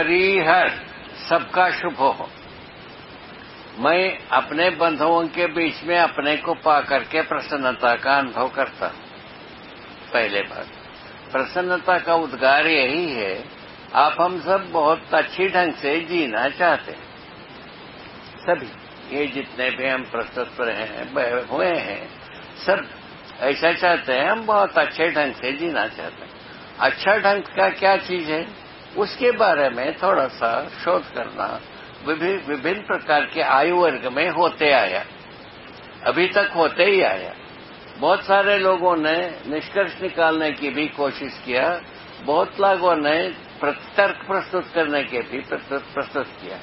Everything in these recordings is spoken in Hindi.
हरिहर सबका शुभ हो। मैं अपने बंधुओं के बीच में अपने को पा करके प्रसन्नता का अनुभव करता पहले बात, प्रसन्नता का उद्गार यही है, आप हम सब बहुत अच्छी ढंग से जीना चाहते हैं। सभी, ये जितने भी हम प्रस्तुत हैं हुए हैं, सब ऐसा चाहते हैं, हम बहुत अच्छे ढंग से जीना चाहते हैं। अच्छा ढंग का क्या चीज़ है? उसके बारे में थोड़ा सा शोध करना विभिन्न प्रकार के आयु वर्ग में होते आया। अभी तक होते ही आया। बहुत सारे लोगों ने निष्कर्ष निकालने की भी कोशिश किया। बहुत लोगों ने तर्क प्रस्तुत करने के भी प्रस्तुत किया।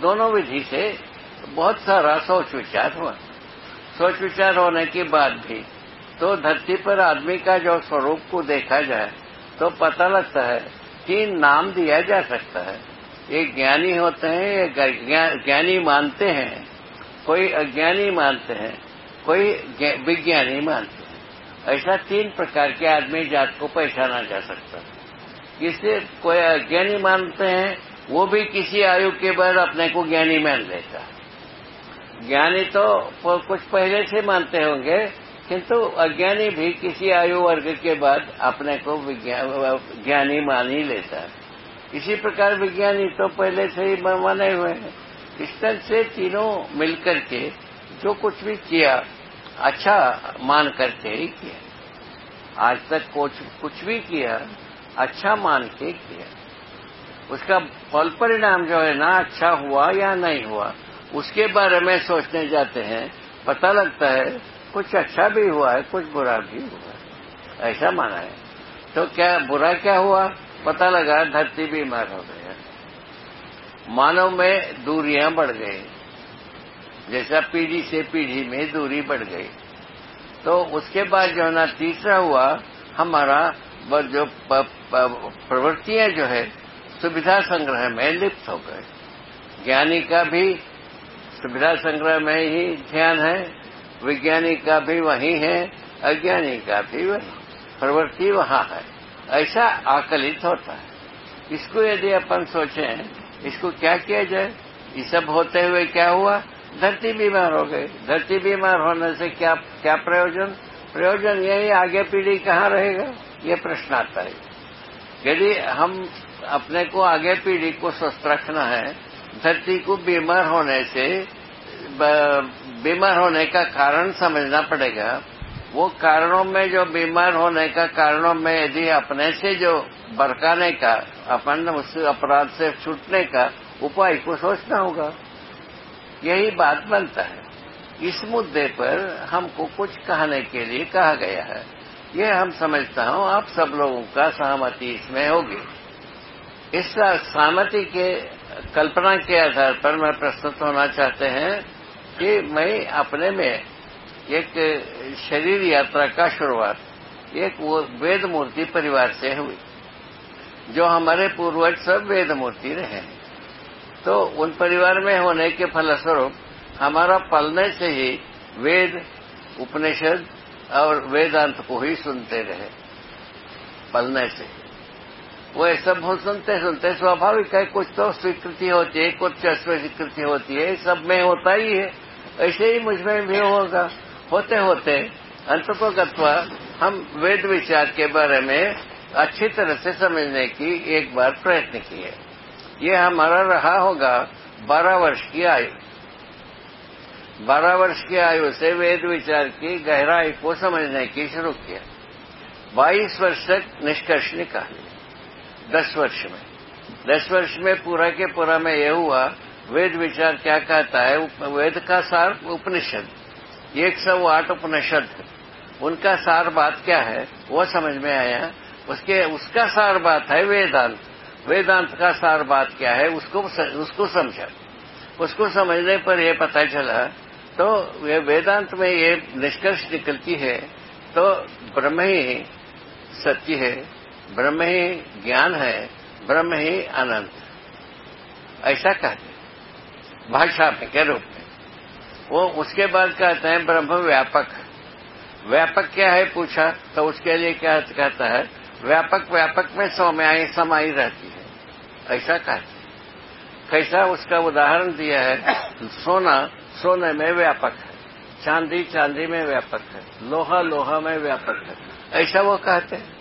दोनों विधि से बहुत सारा सोच विचार हुआ। सोच विचार होने के बाद भी तो धरती पर आदमी का जो स्वरूप को देखा जाए तो पता लगता है कि नाम दिया जा सकता है। ये ज्ञानी होते हैं ज्ञानी मानते हैं। कोई अज्ञानी मानते हैं, कोई विज्ञानी मानते हैं। ऐसा तीन प्रकार के आदमी जात को पहचाना जा सकता है। किसी कोई अज्ञानी मानते हैं, वो भी किसी आयु के बाद अपने को ज्ञानी मान लेता है। ज्ञानी तो कुछ पहले से मानते होंगे किंतु अज्ञानी भी किसी आयु वर्ग के बाद अपने को ज्ञानी मान ही लेता है। इसी प्रकार विज्ञानी तो पहले से ही माने हुए हैं। इस तरह से तीनों मिलकर के जो कुछ भी किया अच्छा मान करके ही किया। आज तक कुछ कुछ भी किया अच्छा मान के किया। उसका फल परिणाम जो है ना अच्छा हुआ या नहीं हुआ, उसके बारे में सोचने जाते हैं। पता लगता है कुछ अच्छा भी हुआ है, कुछ बुरा भी हुआ है। ऐसा माना है। तो क्या बुरा क्या हुआ? पता लगा धरती बीमार हो गया। मानव में दूरियाँ बढ़ गई। जैसा पीढ़ी से पीढ़ी में दूरी बढ़ गई। तो उसके बाद जो है ना, तीसरा हुआ, हमारा जो प्रवृत्तियाँ जो है, सुविधा संग्रह में लिप्त हो गए। ज्ञानी का भी सुविधा संग्रह में ही ध्यान है। विज्ञानी का भी वही है, अज्ञानी का भी वही। प्रवृत्ति वहाँ है। ऐसा आकलित होता है। इसको यदि अपन सोचें, इसको क्या किया जाए? ये सब होते हुए क्या हुआ? धरती बीमार हो गई धरती बीमार होने से क्या क्या प्रयोजन? प्रयोजन यही आगे पीढ़ी कहाँ रहेगा? ये प्रश्न आता है। यदि हम अपने को आगे पीढ़ी को स्वस्थ रखना है, धरती को बीमार होने से बीमार होने का कारण समझना पड़ेगा। वो कारणों में जो बीमार होने का कारणों में यदि अपने से जो बरकाने का, अपन उस अपराध से छूटने का उपाय को सोचना होगा। यही बात बनता है। इस मुद्दे पर हमको कुछ कहने के लिए कहा गया है। ये हम समझता हूँ, आप सब लोगों का सहमति इसमें होगी। इस सहमति के, कल्पना के आधार पर मैं प्रस्तुत होना चाहते हैं। कि मैं अपने में एक शरीर यात्रा का शुरुआत, एक वो वेद मूर्ति परिवार से हुई, जो हमारे पूर्वज सब वेद मूर्ति रहे। हैं तो उन परिवार में होने के फलस्वरूप, हमारा पलने से ही वेद उपनिषद और वेदांत को ही सुनते रहे, पलने से। वो सब सुनते सुनते स्वाभाविक है, कुछ तो स्वीकृति होती है, कुछ अस्वीकृति होती है, सब में होता ही है। ऐसे ही मुझमें भी होगा। होते होते अंततोगत्वा हम वेद विचार के बारे में अच्छी तरह से समझने की एक बार प्रयत्न किए। ये हमारा रहा होगा बारह वर्ष की आयु। बारह वर्ष की आयु से वेद विचार की गहराई को समझने की शुरू किया। बाईस वर्ष तक निष्कर्ष निकाले। दस वर्ष में। दस वर्ष में पूरा के पूरा में यह हुआ वेद विचार क्या कहता है? वेद का सार उपनिषद। एक सौ आठ उपनिषद। उनका सार बात क्या है? वो समझ में आया। उसके, उसका सार बात है वेदांत। वेदांत का सार बात क्या है? उसको उसको समझा। उसको समझने पर यह पता चला तो ये वेदांत में ये निष्कर्ष निकलती है तो ब्रह्म ही सत्य है, ब्रह्म ही ज्ञान है, ब्रह्म ही अनंत। ऐसा कहते भाषा में के रूप में वो उसके बाद कहते हैं, ब्रह्म व्यापक। व्यापक क्या है पूछा? तो उसके लिए क्या कहता है, व्यापक व्यापक में सौम्याई समाई रहती है। ऐसा कहते कैसा उसका उदाहरण दिया है, सोना, सोने में व्यापक है। चांदी चांदी में व्यापक है। लोहा लोहा में व्यापक है। ऐसा वो कहते हैं।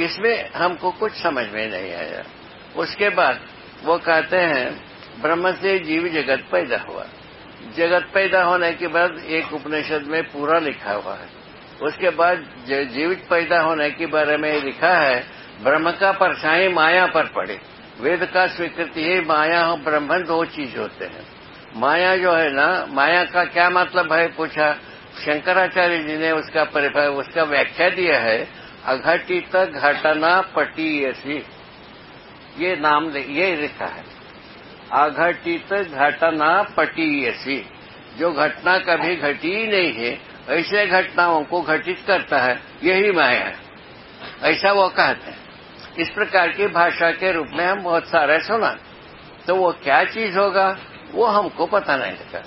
इसमें हमको कुछ समझ में नहीं आया। उसके बाद वो कहते हैं ब्रह्म से जीव जगत पैदा हुआ। जगत पैदा होने के बाद एक उपनिषद में पूरा लिखा हुआ है। उसके बाद जीवित पैदा होने के बारे में लिखा है, ब्रह्म का परछाई माया पर पड़े। वेद का स्वीकृति है, माया और ब्रह्म दो चीज़ होते हैं। माया जो है ना, माया का क्या मतलब है, पूछा। शंकराचार्य जी ने उसका परिभाव उसका व्याख्या दिया है, अघटित घटना पटीयसी। ये नाम ये लिखा है। अघटित घटना पटीयसी। जो घटना कभी घटी ही नहीं है, ऐसे घटनाओं को घटित करता है, यही माया है। ऐसा वो कहते हैं। इस प्रकार की भाषा के रूप में हम बहुत सारे सुना। तो वो क्या चीज़ होगा, वो हमको पता नहीं लगा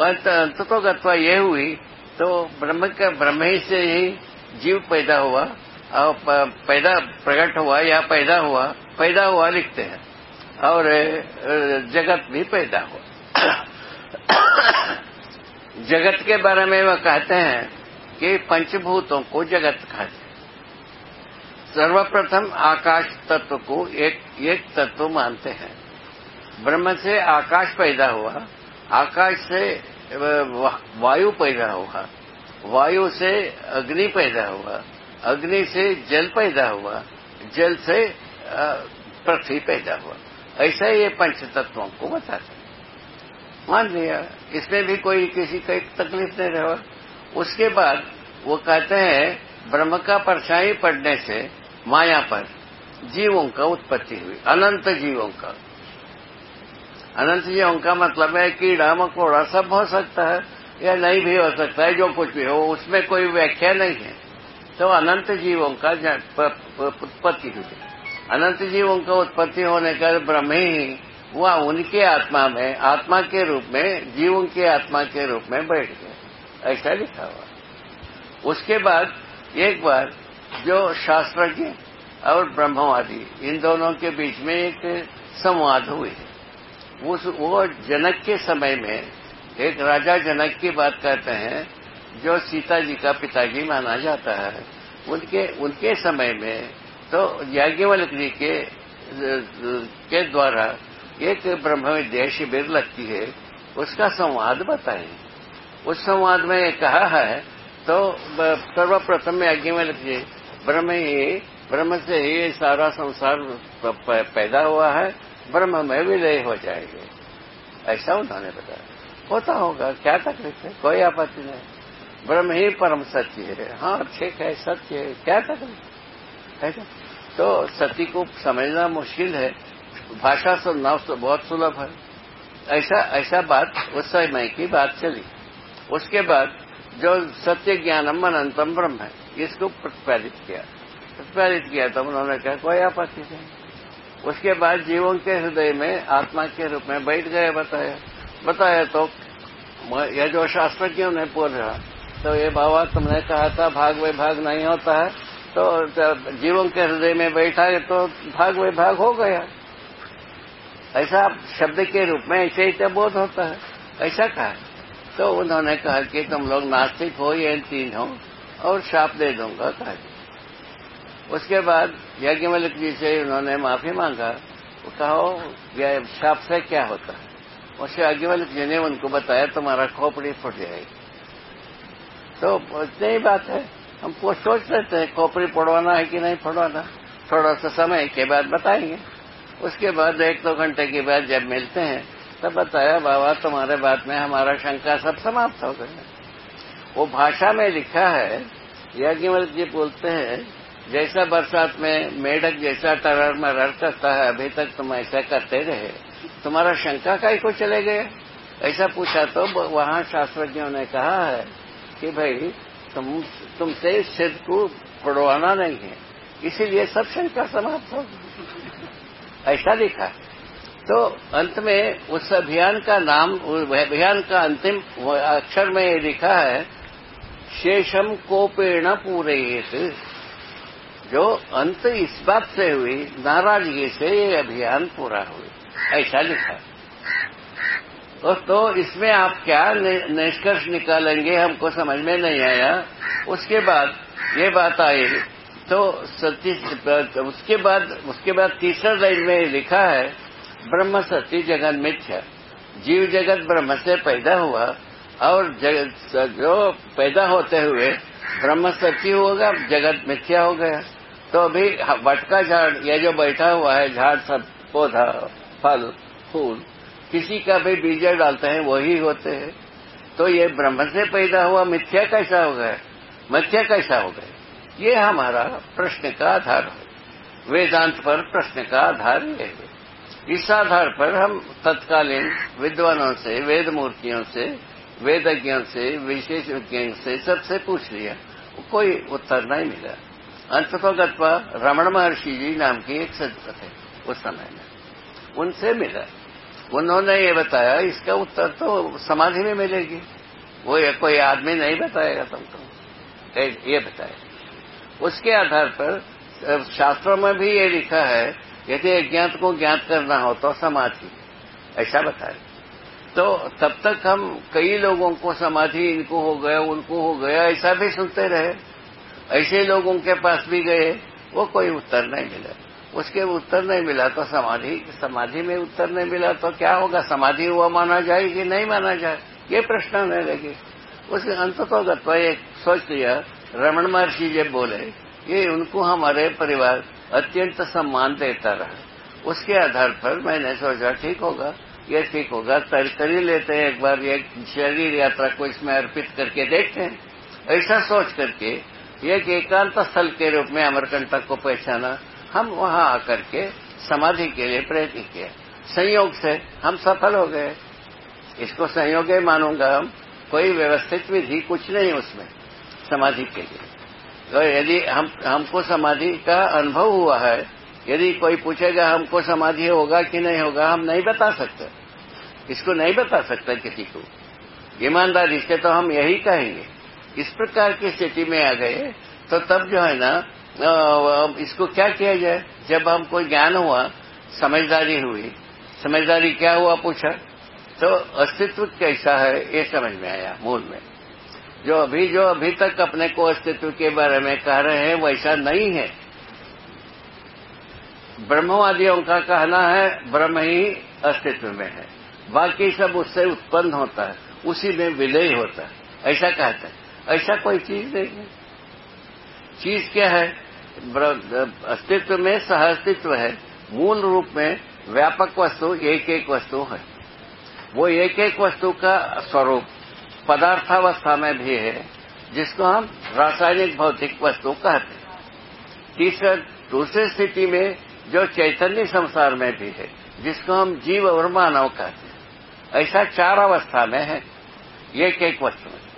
अंत तो गत्वा ये हुई तो ब्रह्म का, ब्रह्म ही से ही जीव पैदा हुआ पैदा, प्रकट हुआ या पैदा हुआ पैदा हुआ लिखते हैं। और जगत भी पैदा हुआ। जगत के बारे में वह कहते हैं कि पंचभूतों को जगत कहते हैं। सर्वप्रथम आकाश तत्व को एक एक तत्व मानते हैं। ब्रह्म से आकाश पैदा हुआ, आकाश से वायु पैदा हुआ, वायु से अग्नि पैदा हुआ, अग्नि से जल पैदा हुआ, जल से पृथ्वी पैदा हुआ। ऐसा ये पंच तत्वों को बताते मान लिया, इसमें भी कोई किसी का एक तकलीफ़ नहीं रहा। उसके बाद वो कहते हैं, ब्रह्म का परछाई पड़ने से माया पर जीवों का उत्पत्ति हुई, अनंत जीवों का। अनंत जीवों का मतलब है कीड़ा, मकोड़ा, सब हो सकता है या नहीं भी हो सकता है, जो कुछ भी हो, उसमें कोई व्याख्या नहीं है। तो अनंत जीवों का उत्पत्ति हुई। अनंत जीवों का उत्पत्ति होने का ब्रह्म ही वह उनके आत्मा में, आत्मा के रूप में, जीवों के आत्मा के रूप में बैठ गए। ऐसा लिखा हुआ उसके बाद एक बार जो शास्त्रज्ञ और ब्रह्मवादी, इन दोनों के बीच में एक संवाद हुई है उस, वो जनक के समय में एक राजा जनक की बात करते हैं, जो सीता जी का पिताजी माना जाता है। उनके उनके समय में तो याज्ञवल्क जी के के द्वारा एक ब्रह्म विद्या शिविर लगती है, उसका संवाद बताएँ। उस संवाद में कहा है तो सर्वप्रथम याज्ञवल्क जी ब्रह्म ही ब्रह्म से ही सारा संसार पैदा हुआ है, ब्रह्म में विलय हो जाएँगे। ऐसा उन्होंने बताया। होता होगा, क्या तकलीफ़ है? कोई आपत्ति नहीं। ब्रह्म ही परम सत्य है। हाँ ठीक है, सत्य है, क्या तकलीफ़? है तो सती को समझना मुश्किल है। भाषा सुनना तो बहुत सुलभ है। ऐसा ऐसा बात उस समय की बात चली। उसके बाद जो सत्य ज्ञानम अनंतम ब्रह्म है, इसको प्रतिपादित किया। प्रतिपादित किया तो उन्होंने कहा, कोई आपत्ति नहीं। उसके बाद जीवों के हृदय में, आत्मा के रूप में बैठ गए, बताया। बताया तो यह जो शास्त्रज्ञों ने रहा तो ये बाबा तुमने कहा था, भाग विभाग नहीं होता है। तो जीवों के हृदय में बैठा है तो भाग विभाग हो गया। ऐसा शब्द के रूप में ऐसे ही बोध होता है। ऐसा कहा। तो उन्होंने कहा कि तुम लोग नास्तिक हो, या तीन हो, और शाप दे दूँगा, कहा। उसके बाद यज्ञमलिक जी से उन्होंने माफ़ी मांगा। कहो शाप से क्या होता है? उसके यज्ञमलिक जी ने उनको बताया, तुम्हारा खोपड़ी फुट जाएगी। तो इतनी ही बात है। हम सोच लेते हैं कॉपरी पड़वाना है कि नहीं पड़वाना? थोड़ा सा समय के बाद बताएँगे। उसके बाद एक दो घंटे के बाद जब मिलते हैं, तब बताया, बाबा, तुम्हारे बात में हमारा शंका सब समाप्त हो गया वो भाषा में लिखा है याज्ञवल जी बोलते हैं, जैसा बरसात में मेढक जैसा टरर मरर करता है, अभी तक तुम ऐसा करते रहे। तुम्हारा शंका का ही को चले गए ऐसा पूछा तो वहाँ शास्त्रज्ञों ने कहा है कि भाई तुम, तुमसे इस सिद्ध को पड़वाना नहीं है। इसीलिए सब शंका समाप्त हो ऐसा लिखा तो अंत में उस अभियान का नाम अभियान का अंतिम अक्षर में ये लिखा है, शेषम कोपेण पूरेत जो अंत इस बात से हुई, नाराज़गी से ये अभियान पूरा हुई ऐसा लिखा और तो इसमें आप क्या निष्कर्ष निकालेंगे, हमको समझ में नहीं आया। उसके बाद, ये बात आई। तो उसके बाद उसके बाद तीसरा लाइन में लिखा है, ब्रह्म सत्य जगत मिथ्या। जीव जगत ब्रह्म से पैदा हुआ, और जो पैदा होते हुए ब्रह्म सत्य होगा, जगत मिथ्या हो गया। तो अभी वटका झाड़, या जो बैठा हुआ है, झाड़ सब पौधा, फल, फूल किसी का भी बीज डालते हैं, वही होते हैं। तो ये ब्रह्म से पैदा हुआ, मिथ्या कैसा हो गया? मिथ्या कैसा हो गया? ये हमारा प्रश्न का आधार है। वेदांत पर प्रश्न का आधार ये है। इस आधार पर हम तत्कालीन विद्वानों से, वेद मूर्तियों से, वेदज्ञों से विशेष विशेषज्ञों से सबसे पूछ लिया। कोई उत्तर नहीं मिला। अंततोगत्वा रमण महर्षि जी नाम की एक संत थे उस समय में। उनसे मिला। उन्होंने ये बताया, इसका उत्तर तो समाधि में मिलेगी। वो ये कोई आदमी नहीं बताएगा तुमको। ये बताए उसके आधार पर शास्त्रों में भी ये लिखा है, यदि अज्ञात को ज्ञात करना हो तो समाधि ऐसा बताए तो तब तक हम कई लोगों को समाधि इनको हो गया, उनको हो गया, ऐसा भी सुनते रहे। ऐसे लोगों के पास भी गए, वो कोई उत्तर नहीं मिला। उसके उत्तर नहीं मिला तो समाधि समाधि में उत्तर नहीं मिला तो क्या होगा? समाधि हुआ माना जाए कि नहीं माना जाए? ये प्रश्न होने लगे उसके तो गत्वा एक सोच लिया रमन महर्षि जब बोले ये उनको हमारे परिवार अत्यंत सम्मान देता रहा। उसके आधार पर मैंने सोचा, ठीक होगा, ये ठीक होगा। तर कर लेते हैं एक बार एक शरीर यात्रा को इसमें अर्पित करके देखते हैं। ऐसा सोच करके एक एकांत स्थल के रूप में अमरकंटक को पहचाना। हम वहाँ आकर के समाधि के लिए प्रयत्न किया संयोग से हम सफल हो गए। इसको संयोग मानूँगा हम। कोई व्यवस्थित विधि कुछ नहीं उसमें समाधि के लिए। तो यदि हम, हमको समाधि का अनुभव हुआ है, यदि कोई पूछेगा हमको समाधि होगा कि नहीं होगा, हम नहीं बता सकते। इसको नहीं बता सकते किसी को। ईमानदारी से तो हम यही कहेंगे। इस प्रकार की स्थिति में आ गए तो तब जो है ना इसको क्या किया जाए? जब हमको ज्ञान हुआ, समझदारी हुई, समझदारी क्या हुआ पूछा? तो अस्तित्व कैसा है, ये समझ में आया, मूल में। जो अभी जो अभी तक अपने को अस्तित्व के बारे में कह रहे हैं, वैसा नहीं है। ब्रह्मवादियों का कहना है, ब्रह्म ही अस्तित्व में है। बाकी सब उससे उत्पन्न होता है, उसी में विलय होता है। ऐसा कहते हैं। ऐसा कोई चीज़ नहीं है। चीज़ क्या है? अस्तित्व में सह अस्तित्व है। मूल रूप में व्यापक वस्तु एक एक वस्तु है। वो एक एक वस्तु का स्वरूप पदार्थावस्था में भी है, जिसको हम रासायनिक भौतिक वस्तु कहते हैं। तीसरा, दूसरी स्थिति में जो चैतन्य संसार में भी है, जिसको हम जीव और मानव कहते हैं। ऐसा चार अवस्था में है, एक एक वस्तु में।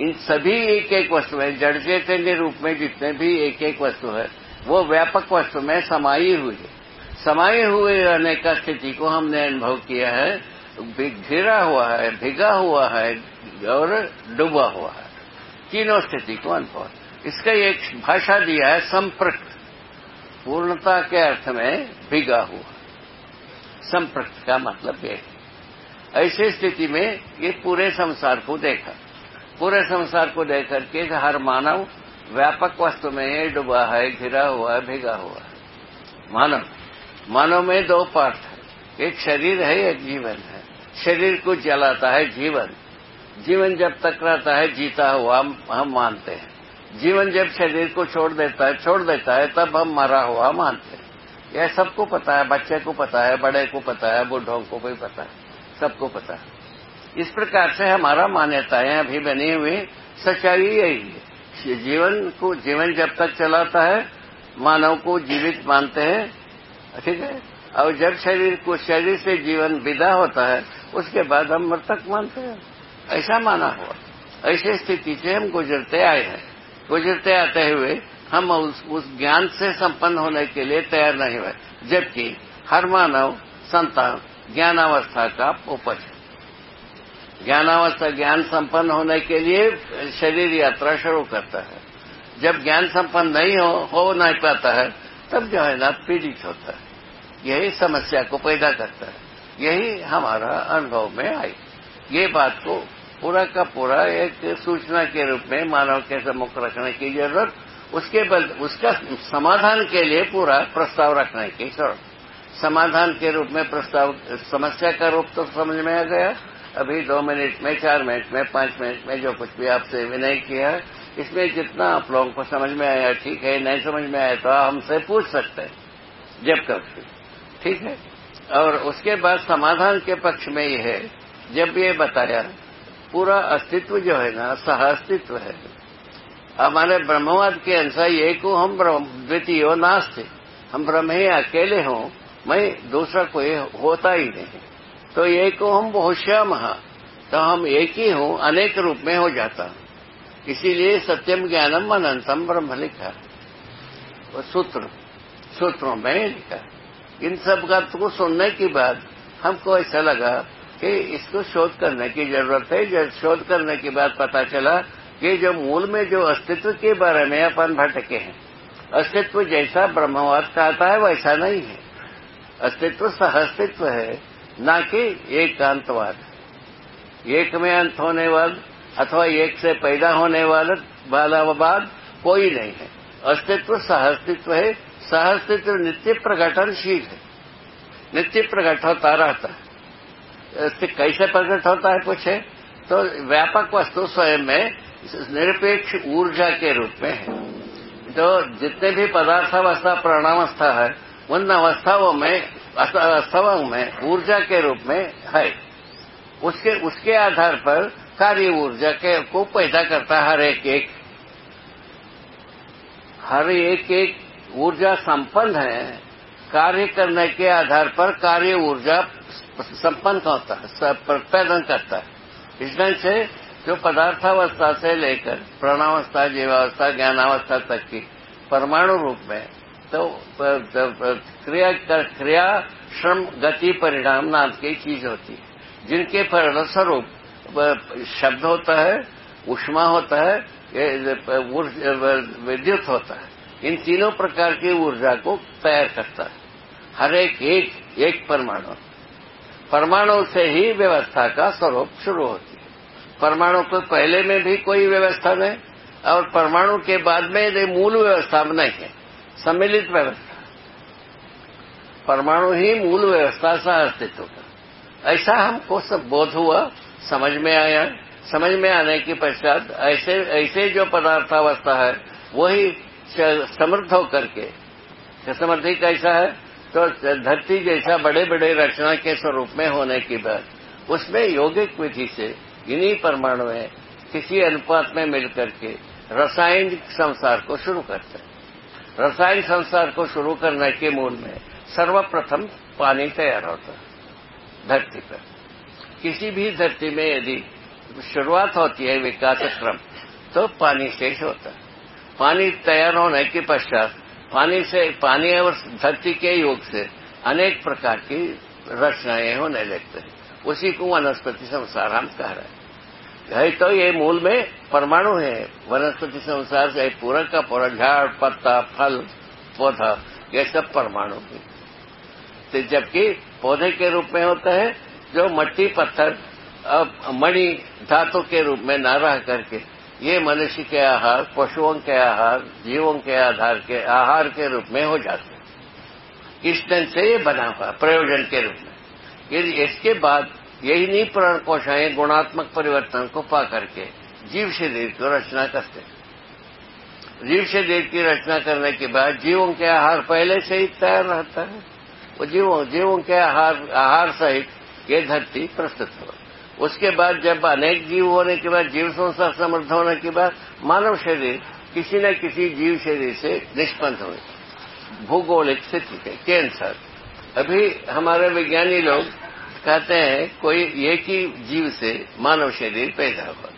इन सभी एक एक वस्तु है जड़ चैतन्य रूप में जितने भी एक एक वस्तु है, वो व्यापक वस्तु में समाई हुई है। समाये हुए रहने का स्थिति को हमने अनुभव किया है घिरा हुआ है, भिगा हुआ है और डूबा हुआ है। तीनों स्थिति को अनुभव। इसका एक भाषा दिया है, संप्रक्त। पूर्णता के अर्थ में भिगा हुआ। संप्रक्त का मतलब यह ऐसी स्थिति में ये पूरे संसार को देखा। पूरे संसार को देख करके हर मानव व्यापक वस्तु में डूबा है, घिरा हुआ है, भिगा हुआ है। मानव मानव में दो पार्ट है। एक शरीर है, एक जीवन है। शरीर को जलाता है जीवन। जीवन जब तक रहता है, जीता हुआ हम मानते हैं। जीवन जब शरीर को छोड़ देता है, छोड़ देता है, तब हम मरा हुआ मानते हैं। यह सबको पता है, बच्चे को पता है, बड़े को पता है, बूढ़ों को भी पता है, सबको पता है। इस प्रकार से हमारा मान्यताएँ अभी बनी हुई सच्चाई यही है। जीवन को जीवन जब तक चलाता है मानव को जीवित मानते हैं ठीक है? और जब शरीर को शरीर से जीवन विदा होता है उसके बाद हम मृतक मानते हैं। ऐसा माना हुआ। ऐसी स्थिति से हम गुजरते आए हैं। गुजरते आते हुए हम उस, उस ज्ञान से संपन्न होने के लिए तैयार नहीं हुए जबकि हर मानव संतान ज्ञानावस्था का उपज है। ज्ञानावस्था ज्ञान संपन्न होने के लिए शरीर यात्रा शुरू करता है। जब ज्ञान संपन्न नहीं हो हो नहीं पाता है, तब जो है ना पीड़ित होता है। यही समस्या को पैदा करता है। यही हमारा अनुभव में आई ये बात को पूरा का पूरा एक सूचना के रूप में मानव के सम्मुख रखने की ज़रूरत, उसके बल, उसका समाधान के लिए पूरा प्रस्ताव रखने की ज़रूरत। समाधान के रूप में प्रस्ताव, समस्या का रूप तो समझ में आ गया। अभी दो मिनट में, चार मिनट में, पाँच मिनट में जो कुछ भी आपसे विनय किया, इसमें जितना आप लोगों को समझ में आया, ठीक है, नहीं समझ में आया तो हमसे पूछ सकते हैं, जब तक ठीक है? और उसके बाद समाधान के पक्ष में ये है, जब ये बताया, पूरा अस्तित्व जो है ना सह अस्तित्व है। हमारे ब्रह्मवाद के अनुसार ये को हम द्वितीय नास्ते हम ब्रह्म ही अकेले हों, मैं दूसरा कोई होता ही नहीं। तो एक को हम बहुश्याम तो हम एक ही हूँ, अनेक रूप में हो जाता। इसीलिए सत्यम ज्ञानम अनंतम ब्रह्म लिखा। वो सूत्र, सूत्रों में लिखा। इन सब बात को सुनने के बाद हमको ऐसा लगा कि इसको शोध करने की ज़रूरत है। जब शोध करने के बाद पता चला कि जो मूल में जो अस्तित्व के बारे में अपन भटके हैं, अस्तित्व जैसा ब्रह्मवाद कहता है, वैसा नहीं है। अस्तित्व सहअस्तित्व है। न कि एक अंतवाद। एक में अंत होने वाला अथवा एक से पैदा होने वाला बाद कोई नहीं है। अस्तित्व सहअस्तित्व है। सहअस्तित्व नित्य प्रकटनशील है। नित्य प्रकट होता रहता है। कैसे प्रकट होता है पूछे? तो व्यापक वस्तु स्वयं में निरपेक्ष ऊर्जा के रूप में है। तो जितने भी पदार्थावस्था प्राणावस्था है, उन अवस्थाओं में अवस्थाओं में, ऊर्जा के रूप में है। उसके उसके आधार पर कार्य ऊर्जा के को पैदा करता हर एक एक। हर एक एक ऊर्जा संपन्न है। कार्य करने के आधार पर कार्य ऊर्जा संपन्न होता है पैदा करता है। इस ढंग से जो पदार्थावस्था से लेकर प्राणावस्था, जीवावस्था, ज्ञानावस्था तक की परमाणु रूप में तो क्रिया कर, क्रिया श्रम गति परिणाम नाम की चीज़ होती है। जिनके फलस्वरूप शब्द होता है उष्मा होता है विद्युत होता है। इन तीनों प्रकार की ऊर्जा को तैयार करता है। हर एक एक एक परमाणु। परमाणु से ही व्यवस्था का स्वरूप शुरू होती है। परमाणु को पहले में भी कोई व्यवस्था नहीं और परमाणु के बाद में मूल व्यवस्था नहीं है। सम्मिलित व्यवस्था। परमाणु ही मूल व्यवस्था सा अस्तित्व का ऐसा हमको सब बोध हुआ, समझ में आया। समझ में आने के पश्चात ऐसे ऐसे जो पदार्थावस्था है, वही समृद्ध होकर के समृद्धि कैसा है? तो धरती जैसा बड़े बड़े रचना के स्वरूप में होने के बाद उसमें यौगिक विधि से इन्हीं परमाणु किसी अनुपात में मिलकर के रसायनिक संसार को शुरू करते हैं। रसायन संसार को शुरू करने के मूल में सर्वप्रथम पानी तैयार होता है, धरती पर। किसी भी धरती में यदि शुरुआत होती है विकास क्रम तो पानी शेष होता है। पानी तैयार होने के पश्चात पानी से, पानी और धरती के योग से अनेक प्रकार की रचनाएँ होने लगते हैं। उसी को वनस्पति संसार हम कह रहे हैं। है तो ये मूल में परमाणु है। वनस्पति संसार से पूरा का पूरा झाड़, पत्ता, फल, पौधा, ये सब परमाणु है। तो जबकि पौधे के रूप में होता है, जो मट्टी, पत्थर मणि, धातु के रूप में न रह करके, ये मनुष्य के आहार, पशुओं के आहार, जीवों के आधार के आहार के रूप में हो जाते हैं। इस ढंग से ये बना हुआ, प्रयोजन के रूप में। इसके बाद यही नहीं, प्राण कोशाएँ गुणात्मक परिवर्तन को पा करके जीव शरीर की रचना करते हैं। जीव शरीर की रचना करने के बाद जीवों के आहार पहले से ही तैयार रहता है। वो जीवों जीवों के आहार आहार सहित ये धरती प्रस्तुत हो। उसके बाद जब अनेक जीव होने के बाद, जीव संसार समृद्ध होने के बाद, मानव शरीर किसी न किसी जीव शरीर से निष्पन्न हुए। भूगोलिक स्थिति के अनुसार। अभी हमारे विज्ञानी लोग कहते हैं, कोई एक ही जीव से मानव शरीर पैदा हो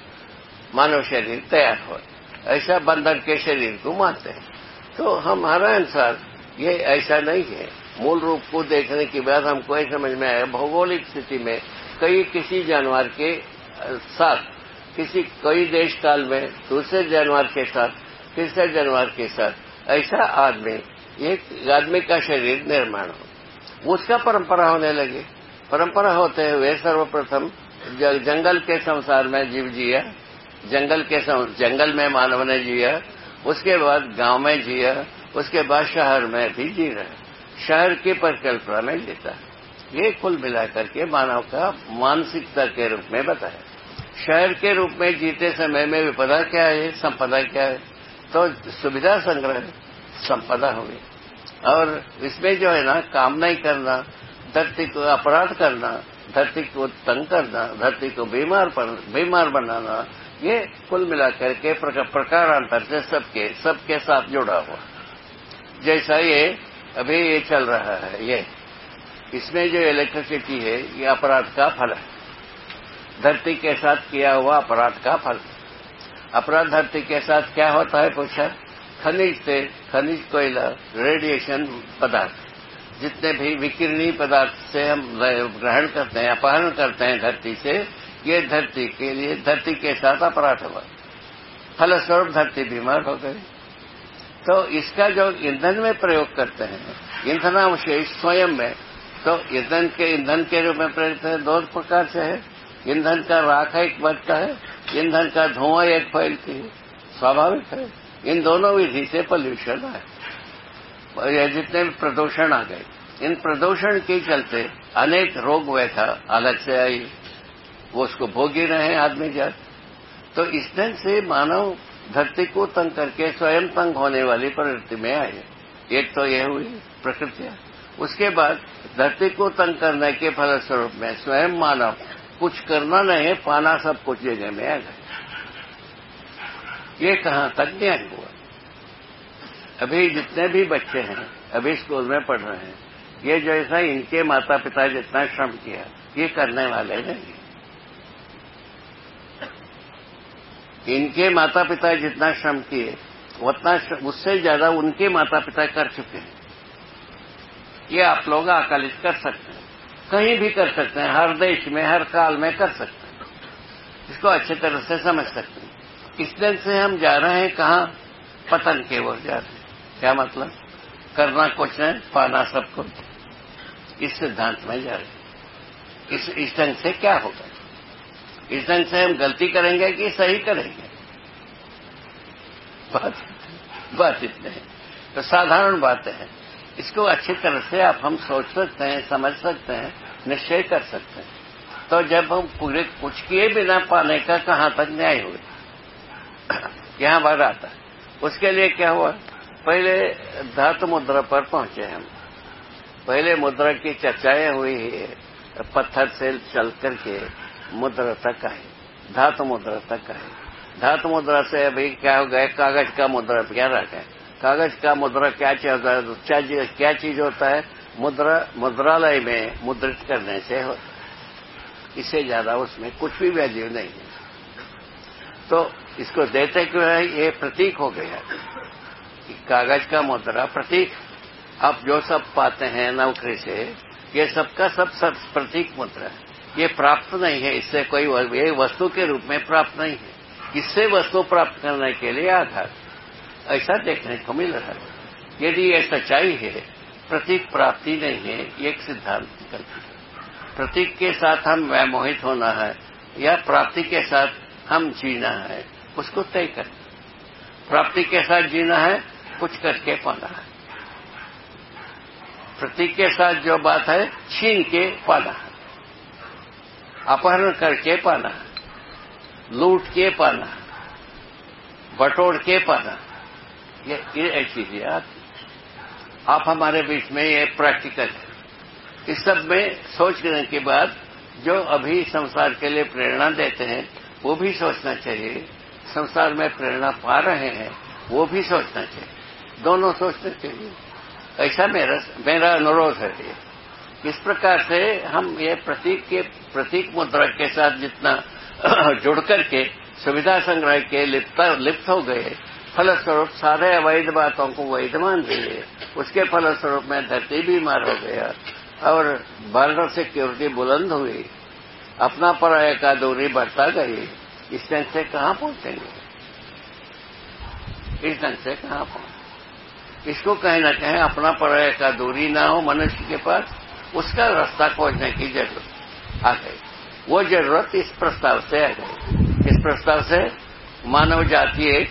मानव शरीर तैयार हो ऐसा बंधन के शरीर को मानते हैं। तो हमारा अनुसार ये ऐसा नहीं है। मूल रूप को देखने के बाद हमको ये समझ में आया, भौगोलिक स्थिति में कई किसी जानवर के साथ, किसी कई देश काल में दूसरे जानवर के साथ, तीसरे जानवर के साथ, ऐसा आदमी, एक आदमी का शरीर निर्माण हो, उसका परंपरा होने लगे। परंपरा होते हुए सर्वप्रथम जंगल के संसार में जीव जिया, जंगल के जंगल में मानव ने जिया, उसके बाद गाँव में जिया, उसके बाद शहर में भी जी रहा। शहर की परिकल्पना में जीता। ये कुल मिलाकर के मानव का मानसिकता के रूप में बताया। शहर के रूप में जीते समय में विपदा क्या है, संपदा क्या है? तो सुविधा संग्रह, संपदा होगी। और इसमें जो है ना, काम नहीं करना धरती को अपराध करना, धरती को तंग करना, धरती को बीमार बीमार बनाना, ये कुल मिलाकर के प्रकारांतर से सबके सबके साथ जुड़ा हुआ। जैसा ये अभी ये चल रहा है, ये, इसमें जो इलेक्ट्रिसिटी है, ये अपराध का फल है। धरती के साथ किया हुआ अपराध का फल। अपराध धरती के साथ क्या होता है, पूछा? खनिज से, खनिज कोयला रेडिएशन पदार्थ। जितने भी विकिरणी पदार्थ से हम ग्रहण करते हैं, अपहरण करते हैं धरती से, ये धरती के लिए, धरती के साथ अपराध हुआ। फलस्वरूप धरती बीमार हो गई। तो इसका जो ईंधन में प्रयोग करते हैं ईंधनावशेष स्वयं में। तो ईंधन के ईंधन के रूप में प्रेरित है, दो प्रकार से है। ईंधन का राख एक बढ़ता है, ईंधन का धुआँ एक फैलती है। स्वाभाविक है। इन दोनों विधि से पोल्यूशन है जितने भी प्रदूषण आ गए, इन प्रदूषण के चलते अनेक रोग व्यथा अलग से आई, वो उसको भोग ही रहे आदमी जात। तो इस ढंग से मानव धरती को तंग करके स्वयं तंग होने वाली प्रवृत्ति में आए। एक तो यह हुई प्रकृतियाँ उसके बाद धरती को तंग करने के फलस्वरूप में स्वयं मानव कुछ करना नहीं, पाना सब कुछ जगह में आ गए। ये कहाँ तक न्याय हुआ? अभी जितने भी बच्चे हैं, अभी स्कूल में पढ़ रहे हैं, ये जैसा इनके माता पिता जितना श्रम किया, ये करने वाले नहीं इनके माता पिता जितना श्रम किए, उतना उससे ज़्यादा उनके माता पिता कर चुके हैं। ये आप लोग आकलित कर सकते हैं। कहीं भी कर सकते हैं, हर देश में, हर काल में कर सकते हैं। इसको अच्छी तरह से समझ सकते हैं। इस दिन से हम जा रहे हैं, कहा? पतन के ओर जा रहे हैं। क्या मतलब? करना कुछ है, पाना सब कुछ। इस सिद्धांत में जा रहे इस इस ढंग से क्या होगा? इस ढंग से हम गलती करेंगे कि सही करेंगे? बात बात इतने है। तो साधारण बातें हैं। इसको अच्छी तरह से आप हम सोच सकते हैं, समझ सकते हैं, निश्चय कर सकते हैं। तो जब हम पूरे कुछ किए बिना पाने का कहाँ तक न्याय हुए यहाँ बार आता उसके लिए क्या हुआ? पहले धातु मुद्रा पर पहुँचे हम। पहले मुद्रा की चर्चाएँ हुई है पत्थर से चल करके मुद्रा तक आए, धातु मुद्रा तक आए। धातु मुद्रा से अभी क्या हो गए कागज़ का मुद्रा क्या रह गए कागज़ का मुद्रा क्या चीज़ होता है क्या चीज़ होता है? मुद्रा, मुद्रालय में मुद्रित करने से हो, इससे ज़्यादा उसमें कुछ भी वैल्यू नहीं है। तो इसको देते क्यों है? ये प्रतीक हो गया। कागज़ का मुद्रा प्रतीक। आप जो सब पाते हैं नौकरी से, ये सबका सब सब प्रतीक मुद्रा है। ये प्राप्त नहीं है, इससे कोई ये वस्तु के रूप में प्राप्त नहीं है। इससे वस्तु प्राप्त करने के लिए आधार। ऐसा देखने को मिल रहा है। यदि ये सच्चाई है, प्रतीक प्राप्ति नहीं है एक सिद्धांत निकलती है। प्रतीक के साथ हम व्यामोहित होना है, या प्राप्ति के साथ हम जीना है, उसको तय कर प्राप्ति के साथ जीना है कुछ करके पाना प्रतीक के साथ जो बात है, छीन के पाना अपहरण करके पाना लूट के पाना बटोर के पाना ये ऐसी चीज़ें आती आप हमारे बीच में ये प्रैक्टिकल है। इस सब में सोचने के बाद जो अभी संसार के लिए प्रेरणा देते हैं, वो भी सोचना चाहिए। संसार में प्रेरणा पा रहे हैं, वो भी सोचना चाहिए। दोनों सोचना चाहिए ऐसा मेरा मेरा अनुरोध है। ये इस प्रकार से हम ये प्रतीक के, प्रतीक मुद्रा के साथ जितना जुड़ करके सुविधा संग्रह के लिप्त लिप्त हो गए, फलस्वरूप सारे अवैध बातों को वैध मान दिए, उसके फलस्वरूप में धरती बीमार हो गया और बॉर्डर सिक्योरिटी बुलंद हुई, अपना पराय का दूरी बढ़ता गई। इस ढंग से कहाँ पहुँचेंगे? इस ढंग से कहाँ पहुँच इसको कहीं ना कहीं, अपना पर्याय का दूरी ना हो मनुष्य के पास, उसका रास्ता खोजने की ज़रूरत। आ गई वो ज़रूरत इस प्रस्ताव से आ गई इस प्रस्ताव से मानव जाति एक,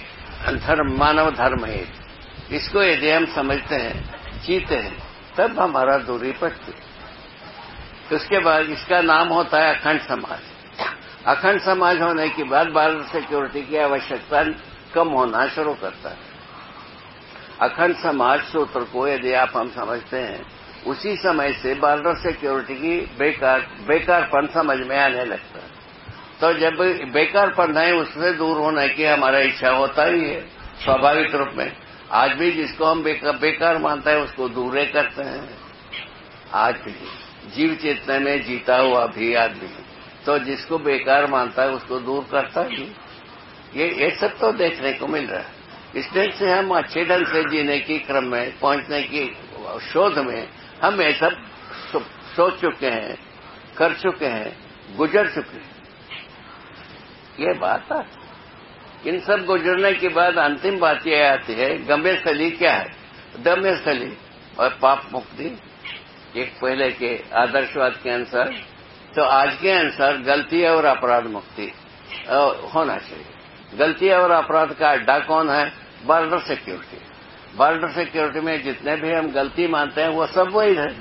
धर्म, मानव धर्म एक। इसको यदि हम समझते हैं, जीते हैं, तब हमारा दूरी पड़ती उसके बाद इसका नाम होता है अखंड समाज। अखंड समाज होने के बाद बार्डर सिक्योरिटी की आवश्यकता कम होना शुरू करता है। अखंड समाज सूत्र को यदि आप हम समझते हैं उसी समय से बॉर्डर सिक्योरिटी की बेकार बेकारपन समझ में आने लगता है। तो जब बेकारपन है उससे दूर होने की हमारा इच्छा होता ही है स्वाभाविक रूप में। आज भी जिसको हम बेकार, बेकार मानते हैं उसको दूर करते हैं। आज भी। जीव चेतना में जीता हुआ भी आदमी तो जिसको बेकार मानता है उसको दूर करता ही ये ये सब तो देखने को मिल रहा है। इस ढंग से हम अच्छे ढंग से जीने की क्रम में, पहुँचने की शोध में, हम ये सब सोच चुके हैं, कर चुके हैं, गुजर चुके हैं। ये बात है। इन सब गुजरने के बाद अंतिम बात यह आती है गम्य स्थली क्या है? दम्य स्थली और पाप मुक्ति। एक पहले के आदर्शवाद के अनुसार तो आज के अनुसार गलती और अपराध मुक्ति होना चाहिए। गलती और अपराध का अड्डा कौन है? बॉर्डर सिक्योरिटी बॉर्डर सिक्योरिटी में जितने भी हम गलती मानते हैं, वो सब वैध है।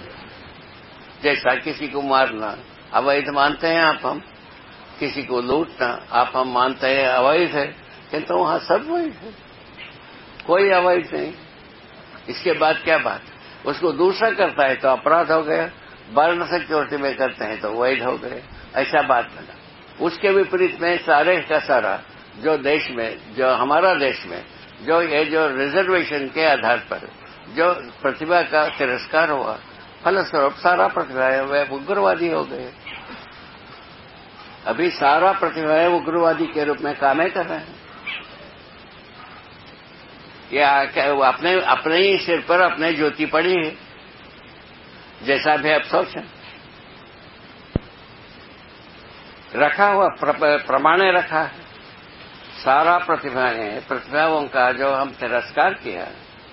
जैसा किसी को मारना, अवैध मानते हैं आप हम। किसी को लूटना, आप हम मानते हैं अवैध है। किंतु वहाँ सब वैध है। कोई अवैध नहीं। इसके बाद क्या बात? उसको दूसरा करता है तो अपराध हो गया। बॉर्डर सिक्योरिटी में करते हैं तो वैध हो गए ऐसा बात बना उसके विपरीत में सारे का सारा जो देश में, जो हमारा देश में, जो ये जो रिजर्वेशन के आधार पर, जो प्रतिभा का तिरस्कार हुआ, फलस्वरूप सारा प्रतिभाएँ वह उग्रवादी हो गए। अभी सारा प्रतिभाएँ उग्रवादी के रूप में कामें कर रहे हैं। या अपने अपने ही सिर पर अपने ज्योति पड़ी है, जैसा भी आप सोचें रखा हुआ प्रमाणे रखा है। सारा प्रतिभाएँ प्रतिभाओं का जो हम तिरस्कार किया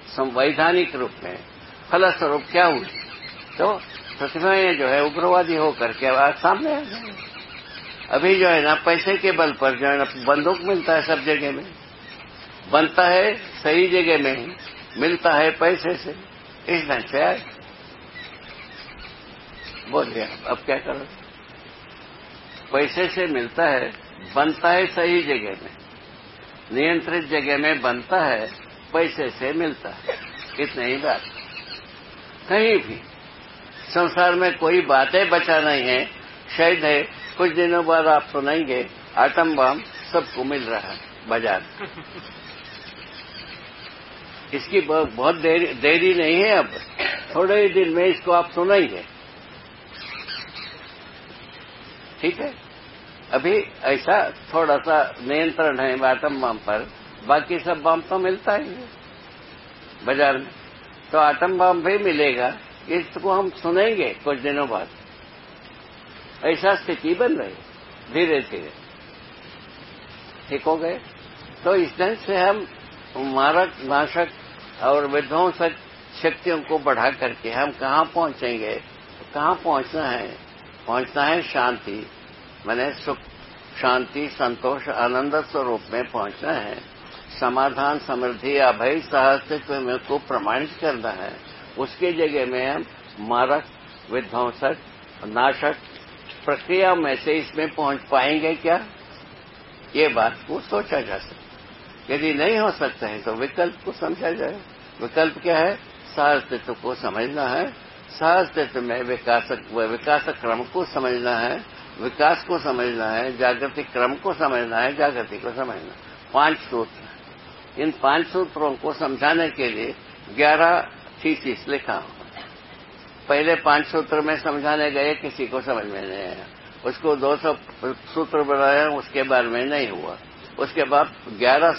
संवैधानिक रूप में, फलस्वरूप क्या हुई तो प्रतिभाएँ जो है उग्रवादी होकर के आज सामने आ गए अभी जो है ना पैसे के बल पर जो है ना बंदूक मिलता है सब जगह में। बनता है सही जगह में, मिलता है पैसे से। इस ढंग से आए बोलिए, अब क्या करो? पैसे से मिलता है, बनता है सही जगह में। नियंत्रित जगह में बनता है पैसे से मिलता है। इतनी ही बात। कहीं भी संसार में कोई बातें बचा नहीं है शायद है कुछ दिनों बाद आप सुनाएँगे आटम बम सबको मिल रहा है बाज़ार। इसकी बहुत देरी, देरी नहीं है अब। थोड़े ही दिन में इसको आप सुनाएँगे ठीक है? अभी ऐसा थोड़ा सा नियंत्रण है आटम बम पर बाकी सब बम तो मिलता ही है बाज़ार में। तो आटम बम भी मिलेगा, इसको हम सुनेंगे कुछ दिनों बाद। ऐसा स्थिति बन रही धीरे धीरे। ठीक हो गए? तो इस ढंग से हम मारक, नाशक और विध्वंसक शक्तियों को बढ़ा करके हम कहाँ पहुँचेंगे? कहाँ पहुँचना है? पहुँचना है शांति। मैंने सुख, शांति, संतोष, आनंद स्वरूप में पहुँचना है। समाधान, समृद्धि, अभय सहस्तित्व में को प्रमाणित करना है। उसके जगह में हम मारक, विध्वंसक, नाशक प्रक्रिया में से इसमें पहुँच पाएँगे क्या? ये बात को सोचा जा सकता यदि नहीं हो सकता है तो विकल्प को समझा जाए। विकल्प क्या है? सहस्तित्व को समझना है। सहस्तित्व में विकासक विकासक क्रम को समझना है। विकास को समझना है, जागृति क्रम को समझना है, जागृति को समझना पाँच सूत्र इन पाँच सूत्रों को समझाने के लिए ग्यारह थीसिस लिखा पहले पाँच सूत्र में समझाने गए, किसी को समझ में नहीं आया। उसको दो सौ सूत्र बनाया, उसके बारे में नहीं हुआ। उसके बाद ग्यारह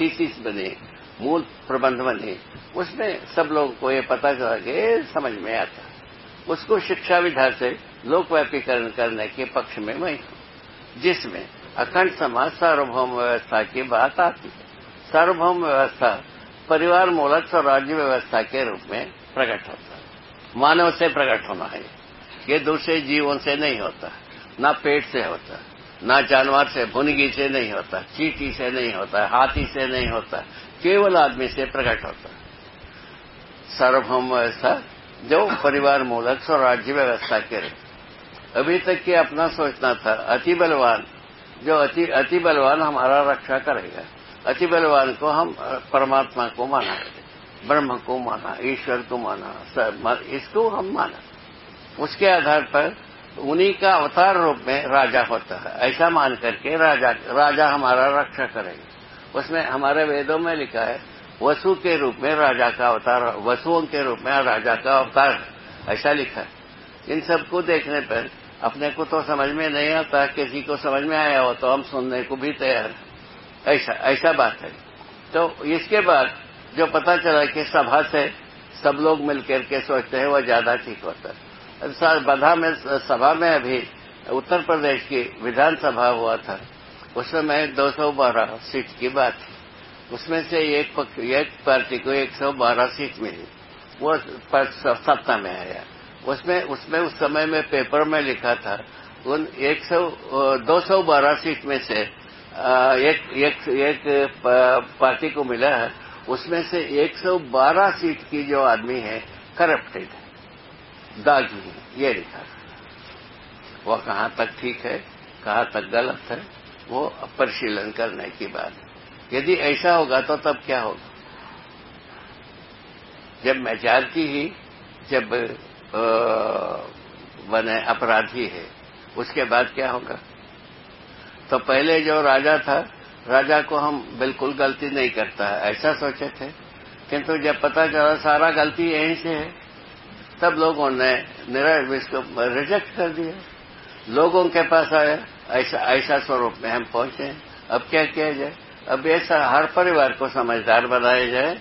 थीसिस बने, मूल प्रबंध बने। उसमें सब लोगों को ये पता चला कि समझ में आता। उसको शिक्षा विधा से लोक व्यापीकरण करने के पक्ष में मैं हूँ, जिसमें अखंड समाज सार्वभौम व्यवस्था की बात आती है। सार्वभौम व्यवस्था परिवार मूलक और राज्य व्यवस्था के रूप में प्रकट होता है। मानव से प्रकट होना है। ये दूसरे जीवों से नहीं होता, ना पेट से होता, ना जानवर से, भुनगी से नहीं होता, चीटी से नहीं होता, हाथी से नहीं होता, केवल आदमी से प्रकट होता सार्वभौम व्यवस्था जो परिवार मूलक स्वराज्य व्यवस्था के रूप अभी तक के अपना सोचना था, अति बलवान, जो अति अति बलवान हमारा रक्षा करेगा। अति बलवान को हम परमात्मा को माना ब्रह्म को माना, ईश्वर को माना इसको हम माना। उसके आधार पर उन्हीं का अवतार रूप में राजा होता है। ऐसा मान करके राजा राजा हमारा रक्षा करेगा। उसमें हमारे वेदों में लिखा है, वसु के रूप में राजा का अवतार, वसुओं के रूप में राजा का अवतार ऐसा लिखा है। इन सबको देखने पर अपने को तो समझ में नहीं आता, किसी को समझ में आया हो तो हम सुनने को भी तैयार ऐसा ऐसा बात है। तो इसके बाद जो पता चला कि सभा से सब लोग मिलकर के सोचते हैं वह ज़्यादा ठीक होता है। बधा में, सभा में अभी उत्तर प्रदेश की विधानसभा हुआ था उस समय दो सौ बारह सीट की बात थी उसमें से एक एक पार्टी को 112 सीट मिली। वो सत्ता में आया। उसमें उसमें उस समय में पेपर में लिखा था। उन 100 212 सीट में से एक एक एक पार्टी को मिला है। उसमें से 112 सीट की जो आदमी है करप्टेड है। दागी है, ये लिखा वो कहाँ तक ठीक है, कहाँ तक गलत है, वो परिशीलन करने की बात है। यदि ऐसा होगा तो तब क्या होगा? जब मेजॉरिटी ही, जब बने अपराधी है। उसके बाद क्या होगा? तो पहले जो राजा था, राजा को हम बिल्कुल गलती नहीं करता है। ऐसा सोचे थे। किंतु जब पता चला सारा गलती यहीं से है, तब लोगों ने निरज इसको रिजेक्ट कर दिया। लोगों के पास आया, ऐसा ऐसा स्वरूप में हम पहुँचे। अब क्या किया जाए? अब ऐसा हर परिवार को समझदार बनाया जाए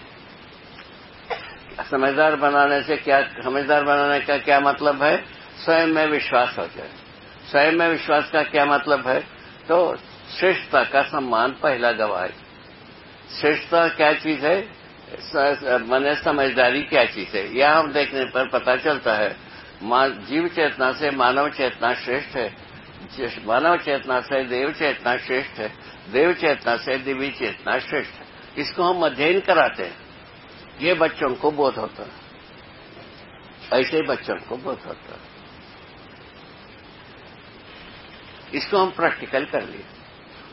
समझदार बनाने से क्या, समझदार बनाने का क्या मतलब है? स्वयं में विश्वास हो जाए। स्वयं में विश्वास का क्या मतलब है? तो श्रेष्ठता का सम्मान पहला गवाह। श्रेष्ठता क्या चीज़ है? मैंने समझदारी क्या चीज़ है? यह हम देखने पर पता चलता है। जीव चेतना से मानव चेतना श्रेष्ठ है। मानव चेतना से देव चेतना श्रेष्ठ है। देव चेतना से दिव्य चेतना श्रेष्ठ है। इसको हम अध्ययन कराते हैं। ये बच्चों को बोध होता है। ऐसे बच्चों को बोध होता है। इसको हम प्रैक्टिकल कर लिए।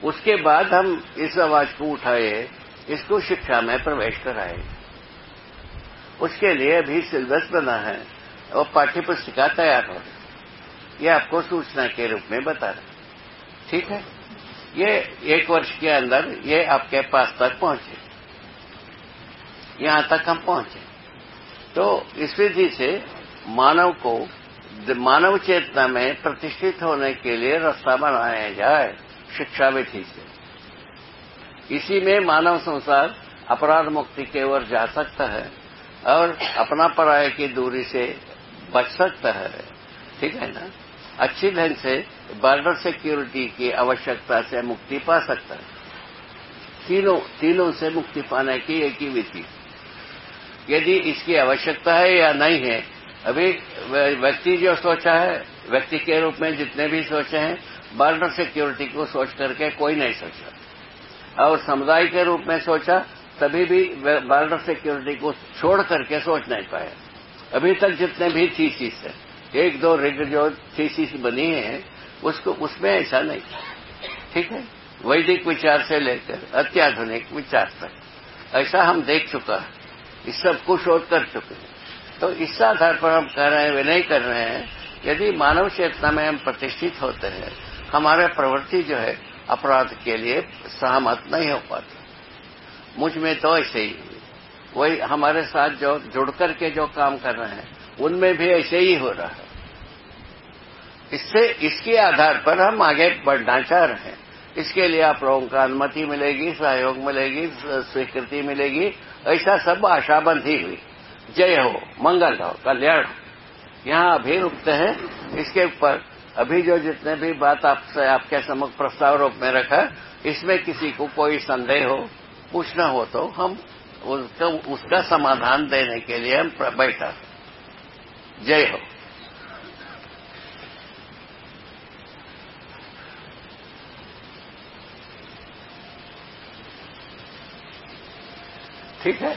उसके बाद हम इस आवाज़ को उठाए, इसको शिक्षा में प्रवेश कराए। उसके लिए अभी सिलेबस बना है और पाठ्य पुस्तिका तैयार हो रही ये आपको सूचना के रूप में बता रहे ठीक है? ये एक वर्ष के अंदर ये आपके पास तक पहुँचे। यहाँ तक हम पहुँचे। तो इस विधि से मानव को, मानव चेतना में प्रतिष्ठित होने के लिए रास्ता बनाया जाए शिक्षा विधि से। इसी में मानव संसार अपराध मुक्ति की ओर जा सकता है और अपना पराय की दूरी से बच सकता है। ठीक है ना? अच्छी ढंग से बॉर्डर सिक्योरिटी की आवश्यकता से मुक्ति पा सकता है। तीनों तीनों से मुक्ति पाने की एक ही विधि। यदि इसकी आवश्यकता है या नहीं है, अभी व्यक्ति जो सोचा है, व्यक्ति के रूप में जितने भी सोचे हैं, बॉर्डर सिक्योरिटी को सोच करके कोई नहीं सोचा। और समुदाय के रूप में सोचा, तभी भी बॉर्डर सिक्योरिटी को छोड़ करके सोच नहीं पाया अभी तक जितने भी थीसिस है, एक दो रिग जो थीसिस बनी है, उसको उसमें ऐसा नहीं। ठीक है? वैदिक विचार से लेकर अत्याधुनिक विचार तक। ऐसा हम देख चुका है। इस सब कुछ और कर चुके हैं तो इस आधार पर हम कह रहे हैं वे नहीं कर रहे हैं, यदि मानव चेतना में हम प्रतिष्ठित होते हैं, हमारे प्रवृत्ति जो है, अपराध के लिए सहमत नहीं हो पाती। मुझमें तो ऐसे ही, वही हमारे साथ जो, जुड़ करके जो काम कर रहे हैं, उनमें भी ऐसे ही हो रहा है। इससे, इसके आधार पर हम आगे बढ़ना चाह रहे हैं। इसके लिए आप लोगों का अनुमति मिलेगी, सहयोग मिलेगी, स्वीकृति मिलेगी ऐसा सब आशा बंधी हुई। जय हो मंगल हो कल्याण हो। यहाँ अभी रुकते हैं। इसके ऊपर अभी जो जितने भी बात आपसे आपके समक्ष प्रस्ताव रूप में रखा इसमें किसी को कोई संदेह हो पूछना हो तो हम उसका, उसका समाधान देने के लिए हम बैठा। जय हो। ठीक है